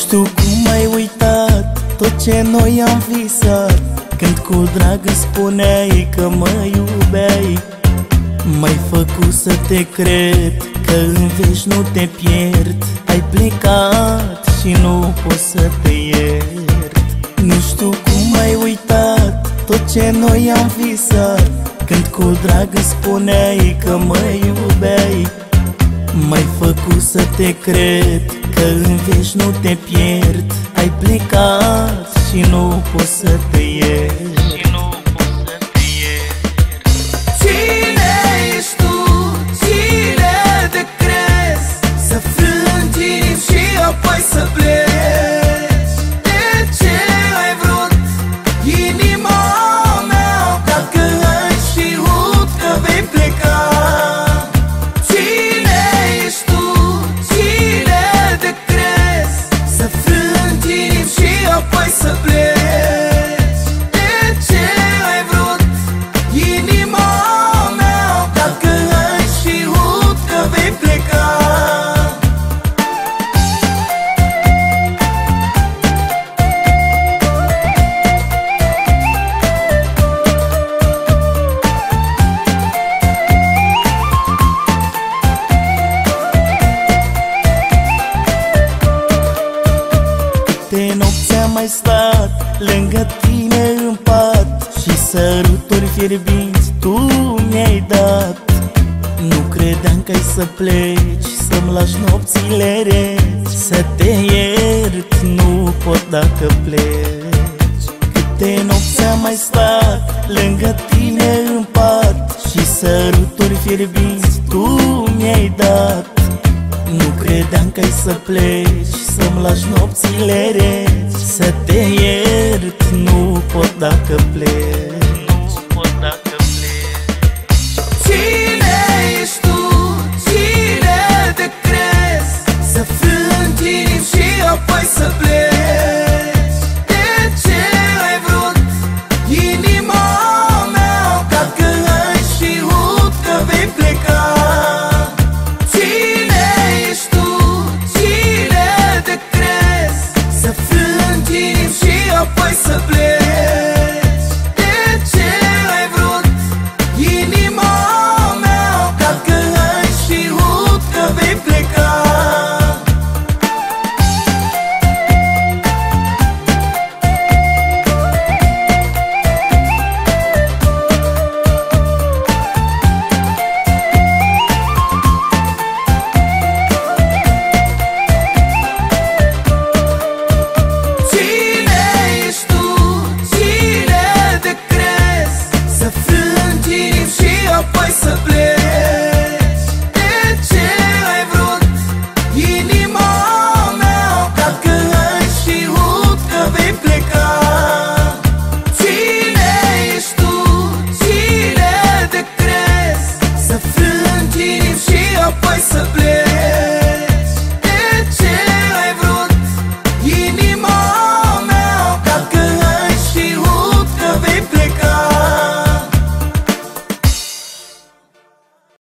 Nu știu cum ai uitat tot ce noi am visat. Când cu drag îmi spuneai că mă iubeai M-ai făcut să te cred că în veci nu te pierd. Ai plecat și nu pot să te iert. Nu știu cum ai uitat tot ce noi am visat. Când cu drag îmi spuneai că mă iubeai M-ai făcut să te cred că în veci nu te pierd. Ai plecat și nu pot să te iert stat lângă tine în pat Și săruturi fierbinți tu mi-ai dat. Nu credeam că ai să pleci, să-mi lași nopțile reci Să te iert, nu pot dacă pleci. Câte nopți am mai stat lângă tine în pat Și săruturi fierbinți tu mi-ai dat Nu credeam că ai să pleci să-mi lași nopțile reci Să te iert, nu pot dacă pleci inimi și apoi să pleci apoi să